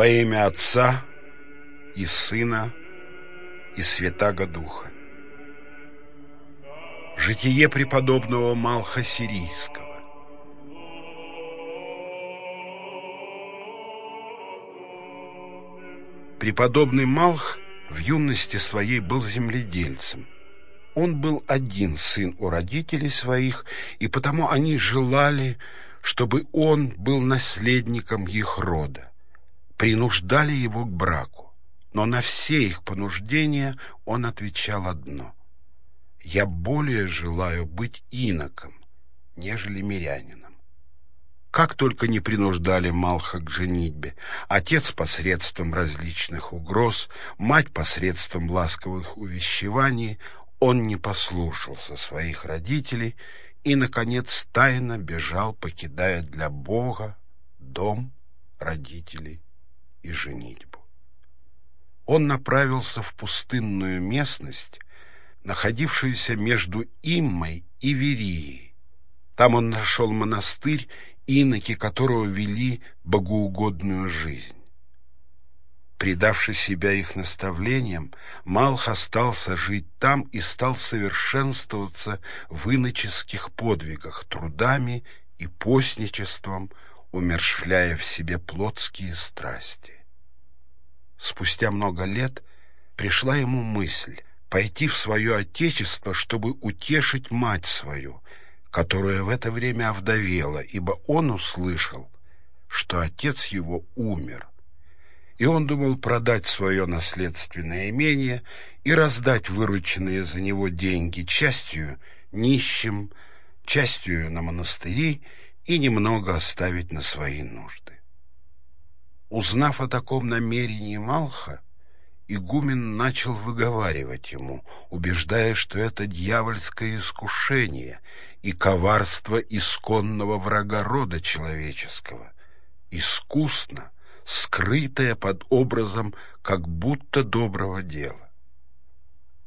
Во имя Отца и Сына и Святаго Духа. Житие преподобного Малха Сирийского. Преподобный Малх в юности своей был земледельцем. Он был один сын у родителей своих, и потому они желали, чтобы он был наследником их рода. Принуждали его к браку, но на все их понуждения он отвечал одно: "Я более желаю быть иноком, нежели мирянином". Как только не принуждали Малха к женитьбе, отец посредством различных угроз, мать посредством ласковых увещеваний, он не послушался своих родителей и, наконец, тайно бежал, покидая для Бога дом, родителей и женитьбу. Он направился в пустынную местность, находившуюся между Иммой и Верией. Там он нашел монастырь иноки которого вели богоугодную жизнь. Предавший себя их наставлениям, Малх остался жить там и стал совершенствоваться в иноческих подвигах, трудами и постничеством, умершвляя в себе плотские страсти. Спустя много лет пришла ему мысль пойти в свое отечество, чтобы утешить мать свою, которая в это время овдовела, ибо он услышал, что отец его умер. И он думал продать свое наследственное имение и раздать вырученные за него деньги частью нищим, частью на монастыри и немного оставить на свои нужды. Узнав о таком намерении Малха, игумен начал выговаривать ему, убеждая, что это дьявольское искушение и коварство исконного врага рода человеческого, искусно, скрытое под образом как будто доброго дела.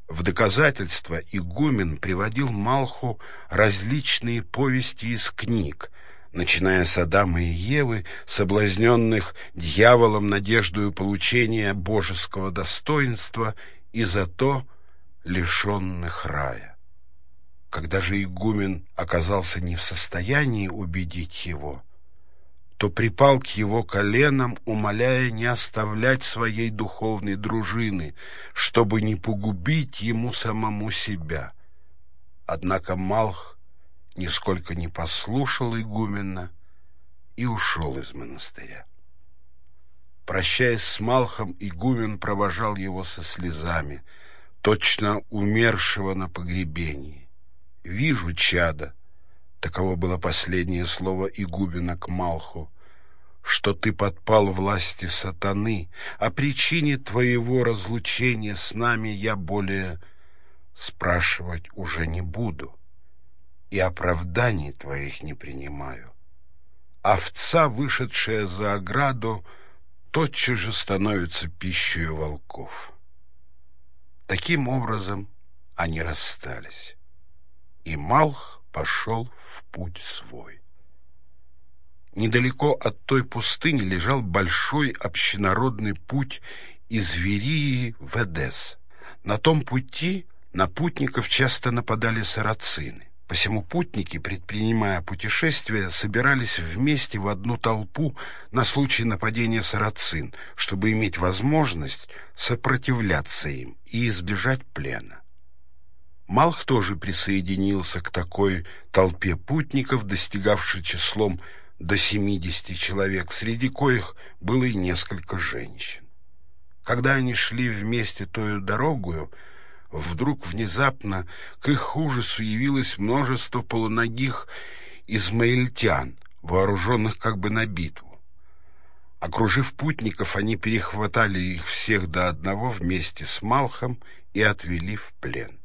В доказательство игумен приводил Малху различные повести из книг, начиная с Адама и Евы, соблазненных дьяволом надеждою получения божеского достоинства и зато лишенных рая. Когда же игумен оказался не в состоянии убедить его, то припал к его коленам, умоляя не оставлять своей духовной дружины, чтобы не погубить ему самому себя. Однако Малх нисколько не послушал игумена и ушел из монастыря. Прощаясь с Малхом, игумен провожал его со слезами, точно умершего на погребении. «Вижу, чада», — таково было последнее слово игумена к Малху, что ты подпал власти сатаны, о причине твоего разлучения с нами я более спрашивать уже не буду и оправданий твоих не принимаю. Овца, вышедшая за ограду, тотчас же становится пищей волков. Таким образом они расстались, и Малх пошел в путь свой. Недалеко от той пустыни лежал большой общенародный путь из Верии в Эдес. На том пути на путников часто нападали сарацины. Посему путники, предпринимая путешествие, собирались вместе в одну толпу на случай нападения сарацин, чтобы иметь возможность сопротивляться им и избежать плена. Малх тоже присоединился к такой толпе путников, достигавшей числом до 70 человек, среди коих было и несколько женщин. Когда они шли вместе тою дорогою, Вдруг внезапно к их ужасу явилось множество полуногих измаильтян, вооруженных как бы на битву. Окружив путников, они перехватали их всех до одного вместе с Малхом и отвели в плен.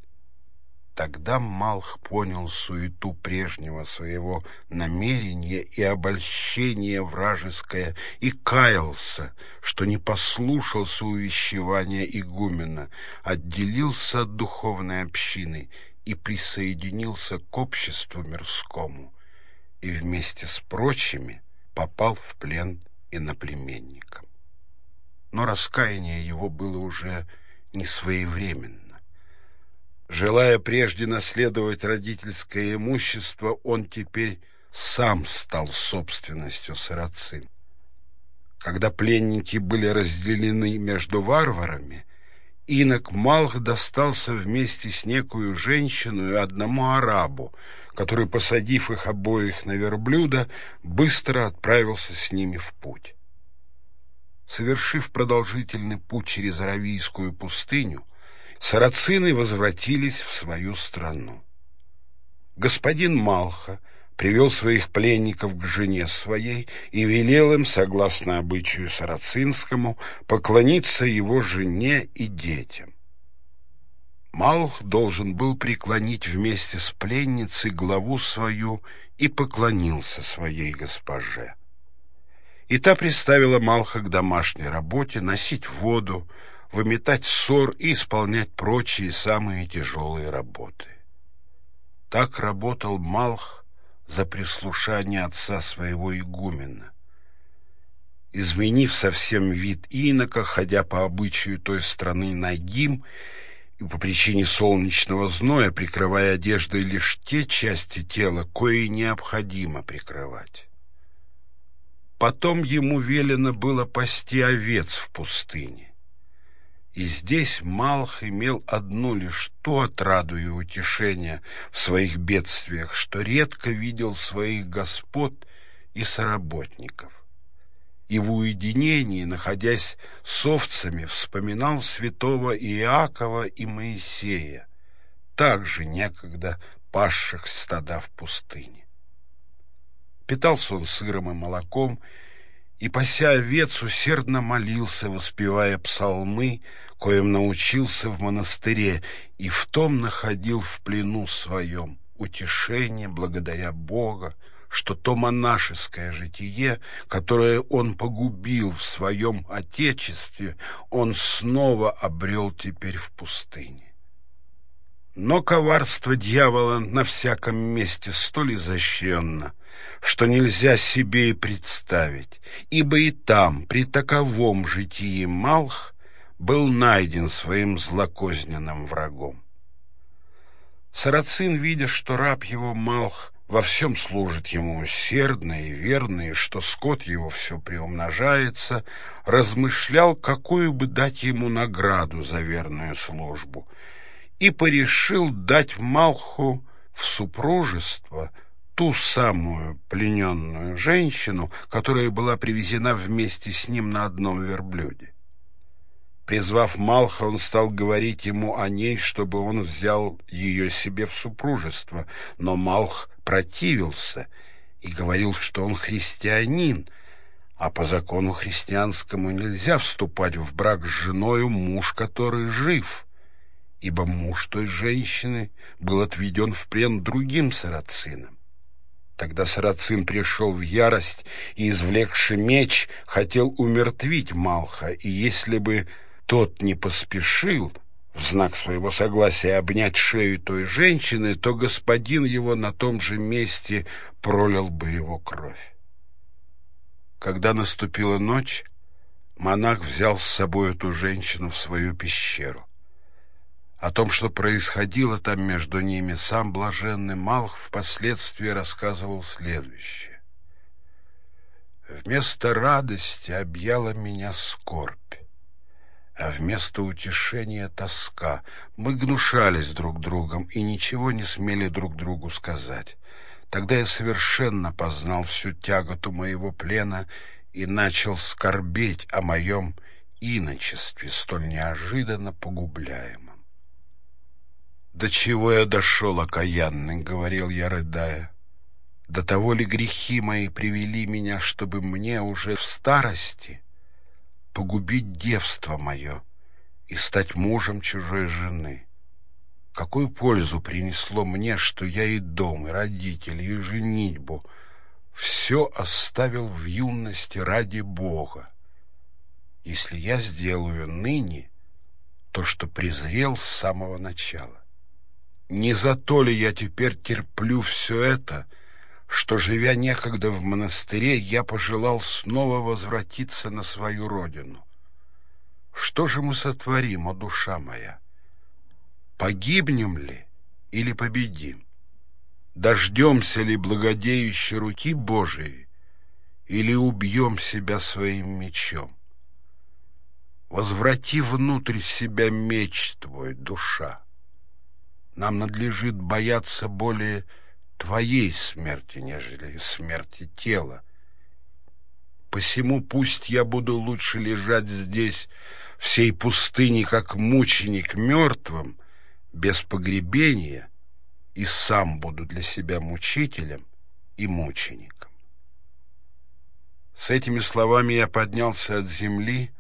Тогда Малх понял суету прежнего своего намерения и обольщение вражеское и каялся, что не послушался увещевания игумена, отделился от духовной общины и присоединился к обществу мирскому и вместе с прочими попал в плен иноплеменникам. но раскаяние его было уже не своевременно. Желая прежде наследовать родительское имущество, он теперь сам стал собственностью сарацин. Когда пленники были разделены между варварами, инок Малх достался вместе с некую женщину и одному арабу, который, посадив их обоих на верблюда, быстро отправился с ними в путь. Совершив продолжительный путь через Аравийскую пустыню, сарацины возвратились в свою страну. Господин Малха привел своих пленников к жене своей и велел им, согласно обычаю сарацинскому, поклониться его жене и детям. Малх должен был преклонить вместе с пленницей главу свою и поклонился своей госпоже. И та приставила Малха к домашней работе, носить воду, выметать ссор и исполнять прочие самые тяжелые работы. Так работал Малх за прислушание отца своего игумена. Изменив совсем вид инока, ходя по обычаю той страны нагим и по причине солнечного зноя, прикрывая одеждой лишь те части тела, кои необходимо прикрывать. Потом ему велено было пасти овец в пустыне. И здесь Малх имел одну лишь ту отраду и утешение в своих бедствиях, что редко видел своих господ и соработников. И в уединении, находясь с овцами, вспоминал святого Иакова и Моисея, также некогда пасших стада в пустыне. Питался он сыром и молоком, и, пася овец, усердно молился, воспевая псалмы, коим научился в монастыре, и в том находил в плену своем утешение благодаря Бога, что то монашеское житие, которое он погубил в своем отечестве, он снова обрел теперь в пустыне. Но коварство дьявола на всяком месте столь изощренно, что нельзя себе и представить, ибо и там, при таковом житии Малх, был найден своим злокозненным врагом. Сарацин, видя, что раб его Малх во всем служит ему усердно и верно, и что скот его все приумножается, размышлял, какую бы дать ему награду за верную службу, и порешил дать Малху в супружество — ту самую плененную женщину, которая была привезена вместе с ним на одном верблюде. Призвав Малха, он стал говорить ему о ней, чтобы он взял ее себе в супружество, но Малх противился и говорил, что он христианин, а по закону христианскому нельзя вступать в брак с женою муж, который жив, ибо муж той женщины был отведен в плен другим сарацинам. Тогда Сарацин пришел в ярость и, извлекши меч, хотел умертвить Малха, и если бы тот не поспешил в знак своего согласия обнять шею той женщины, то господин его на том же месте пролил бы его кровь. Когда наступила ночь, монах взял с собой эту женщину в свою пещеру. О том, что происходило там между ними, сам блаженный Малх впоследствии рассказывал следующее. «Вместо радости объяла меня скорбь, а вместо утешения тоска. Мы гнушались друг другом и ничего не смели друг другу сказать. Тогда я совершенно познал всю тяготу моего плена и начал скорбеть о моем иночестве, столь неожиданно погубляемом. «До чего я дошел, окаянный?» — говорил я, рыдая. «До того ли грехи мои привели меня, чтобы мне уже в старости погубить девство мое и стать мужем чужой жены?» Какую пользу принесло мне, что я и дом, и родителей, и женитьбу все оставил в юности ради Бога? Если я сделаю ныне то, что презрел с самого начала. Не за то ли я теперь терплю все это, что, живя некогда в монастыре, я пожелал снова возвратиться на свою родину? Что же мы сотворим, о душа моя? Погибнем ли или победим? Дождемся ли благодеющей руки Божией или убьем себя своим мечом? Возврати внутрь себя меч твой, душа. Нам надлежит бояться более твоей смерти, нежели смерти тела. Посему пусть я буду лучше лежать здесь, всей пустыне, как мученик мертвым, без погребения, и сам буду для себя мучителем и мучеником. С этими словами я поднялся от земли,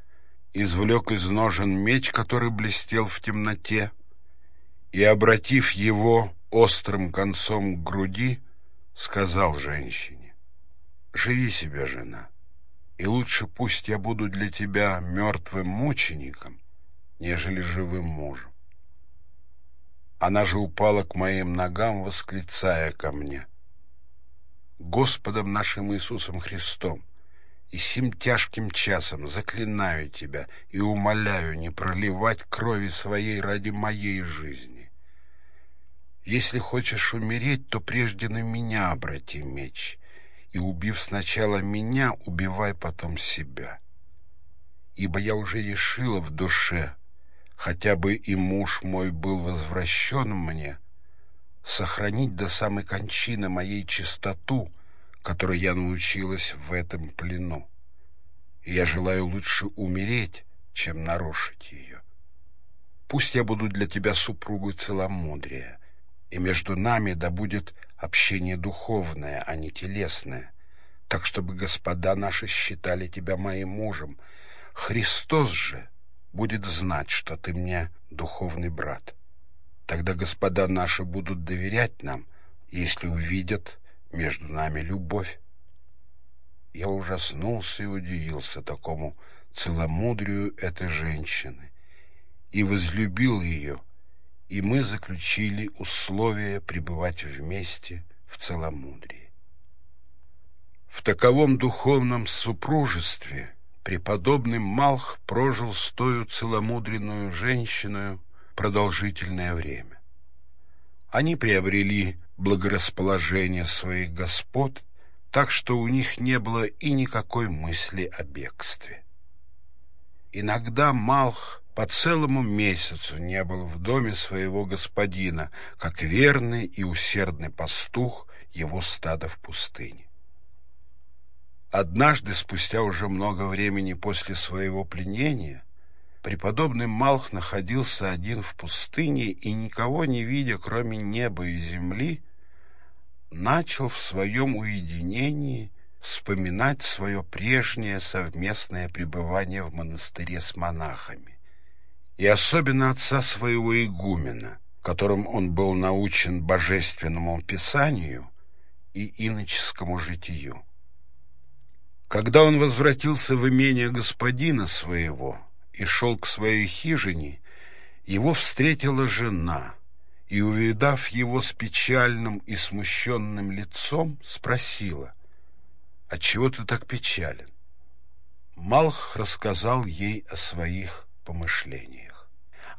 извлек из ножен меч, который блестел в темноте, и, обратив его острым концом к груди, сказал женщине, «Живи себе, жена, и лучше пусть я буду для тебя мертвым мучеником, нежели живым мужем». Она же упала к моим ногам, восклицая ко мне, «Господом нашим Иисусом Христом, и сим тяжким часом заклинаю тебя и умоляю не проливать крови своей ради моей жизни. Если хочешь умереть, то прежде на меня обрати меч, и, убив сначала меня, убивай потом себя. Ибо я уже решила в душе, хотя бы и муж мой был возвращен мне, сохранить до самой кончины моей чистоту — которой я научилась в этом плену. И я желаю лучше умереть, чем нарушить ее. Пусть я буду для тебя супругой целомудрия, и между нами да будет общение духовное, а не телесное, так чтобы господа наши считали тебя моим мужем. Христос же будет знать, что ты мне духовный брат. Тогда господа наши будут доверять нам, если увидят, между нами любовь. Я ужаснулся и удивился такому целомудрию этой женщины и возлюбил ее, и мы заключили условия пребывать вместе в целомудрии. В таковом духовном супружестве преподобный Малх прожил с тою целомудренную женщиной продолжительное время. Они приобрели благорасположение своих господ, так что у них не было и никакой мысли о бегстве. Иногда Малх по целому месяцу не был в доме своего господина, как верный и усердный пастух его стада в пустыне. Однажды, спустя уже много времени после своего пленения, Преподобный Малх находился один в пустыне и, никого не видя, кроме неба и земли, начал в своем уединении вспоминать свое прежнее совместное пребывание в монастыре с монахами, и особенно отца своего игумена, которым он был научен божественному писанию и иноческому житию. Когда он возвратился в имение господина своего, и шел к своей хижине, его встретила жена, и, увидав его с печальным и смущенным лицом, спросила, «Отчего ты так печален?» Малх рассказал ей о своих помышлениях.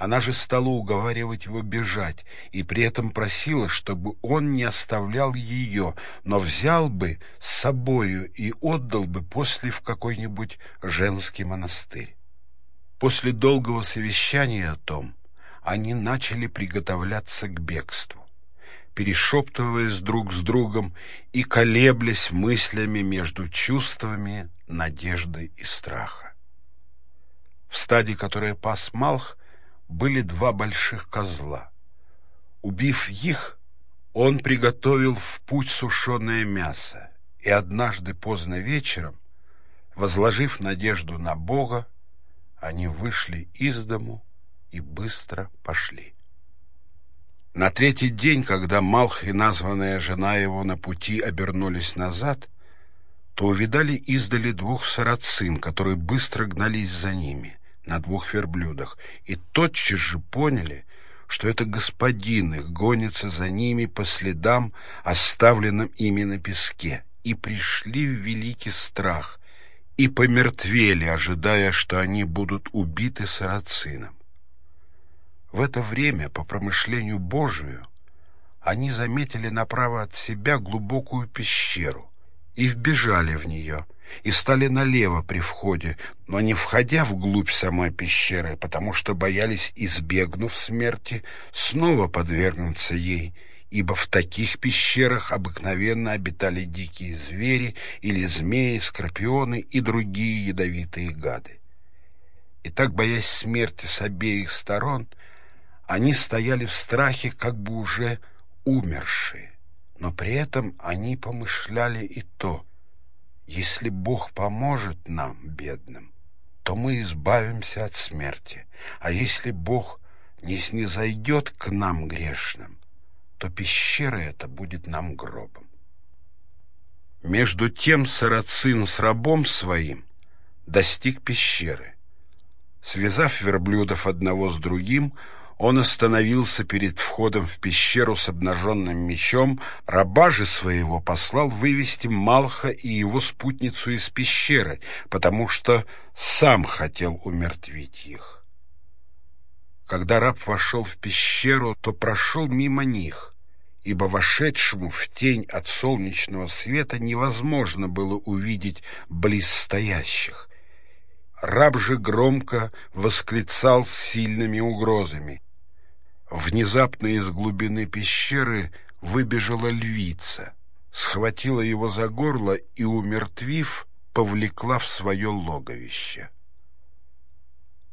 Она же стала уговаривать его бежать, и при этом просила, чтобы он не оставлял ее, но взял бы с собою и отдал бы после в какой-нибудь женский монастырь. После долгого совещания о том, они начали приготовляться к бегству, перешептываясь друг с другом и колеблясь мыслями между чувствами надежды и страха. В стаде, которое пас Малх, были два больших козла. Убив их, он приготовил в путь сушеное мясо, и однажды поздно вечером, возложив надежду на Бога, они вышли из дому и быстро пошли. На третий день, когда Малх и названная жена его на пути обернулись назад, то увидали издали двух сарацин, которые быстро гнались за ними на двух верблюдах, и тотчас же поняли, что это господин их гонится за ними по следам, оставленным ими на песке, и пришли в великий страх, и помертвели, ожидая, что они будут убиты сарацином. В это время, по промышлению Божию, они заметили направо от себя глубокую пещеру и вбежали в нее, и стали налево при входе, но не входя вглубь самой пещеры, потому что боялись, избегнув смерти, снова подвергнуться ей, ибо в таких пещерах обыкновенно обитали дикие звери или змеи, скорпионы и другие ядовитые гады. И так, боясь смерти с обеих сторон, они стояли в страхе, как бы уже умершие, но при этом они помышляли и то, если Бог поможет нам, бедным, то мы избавимся от смерти, а если Бог не снизойдет к нам грешным, то пещера эта будет нам гробом. Между тем сарацин с рабом своим достиг пещеры. Связав верблюдов одного с другим, он остановился перед входом в пещеру с обнаженным мечом, раба же своего послал вывести Малха и его спутницу из пещеры, потому что сам хотел умертвить их. Когда раб вошел в пещеру, то прошел мимо них, ибо вошедшему в тень от солнечного света невозможно было увидеть близ стоящих. Раб же громко восклицал с сильными угрозами. Внезапно из глубины пещеры выбежала львица, схватила его за горло и, умертвив, повлекла в свое логовище.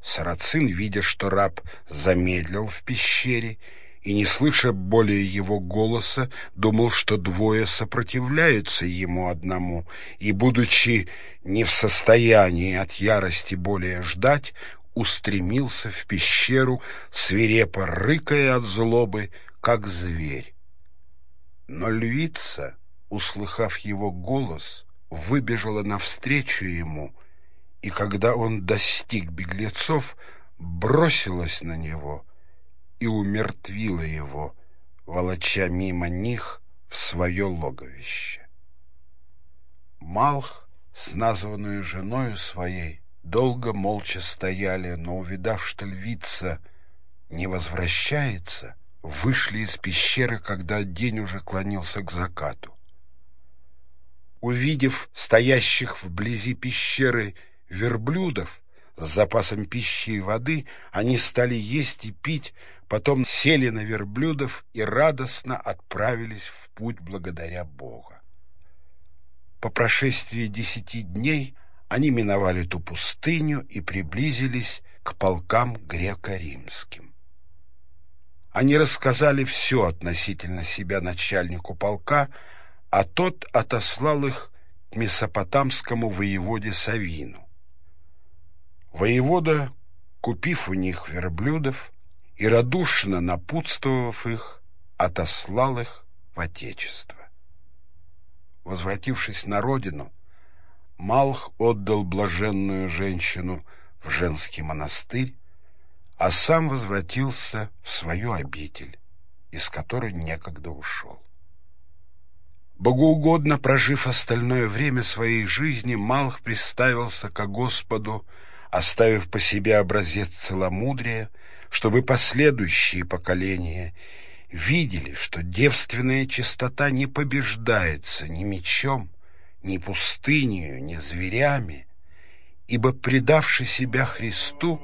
Сарацин, видя, что раб замедлил в пещере и, не слыша более его голоса, думал, что двое сопротивляются ему одному, и, будучи не в состоянии от ярости более ждать, устремился в пещеру, свирепо рыкая от злобы, как зверь. Но львица, услыхав его голос, выбежала навстречу ему, и когда он достиг беглецов, бросилась на него и умертвила его, волоча мимо них в свое логовище. Малх с названную женою своей Долго молча стояли, но, увидав, что львица не возвращается, вышли из пещеры, когда день уже клонился к закату. Увидев стоящих вблизи пещеры верблюдов с запасом пищи и воды, они стали есть и пить, потом сели на верблюдов и радостно отправились в путь благодаря Бога. По прошествии десяти дней они миновали ту пустыню и приблизились к полкам греко-римским. Они рассказали все относительно себя начальнику полка, а тот отослал их к месопотамскому воеводе Савину. Воевода, купив у них верблюдов и радушно напутствовав их, отослал их в отечество. Возвратившись на родину, Малх отдал блаженную женщину в женский монастырь, а сам возвратился в свою обитель, из которой некогда ушел. Богоугодно прожив остальное время своей жизни, Малх приставился ко Господу, оставив по себе образец целомудрия, чтобы последующие поколения видели, что девственная чистота не побеждается ни мечом, ни пустынью, ни зверями, ибо, предавший себя Христу,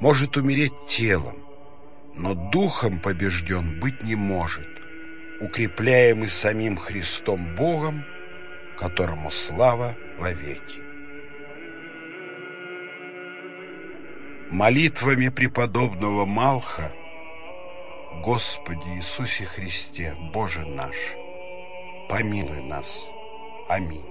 может умереть телом, но духом побежден быть не может, укрепляемый самим Христом Богом, которому слава вовеки. Молитвами преподобного Малха Господи Иисусе Христе, Боже наш, помилуй нас. a mim.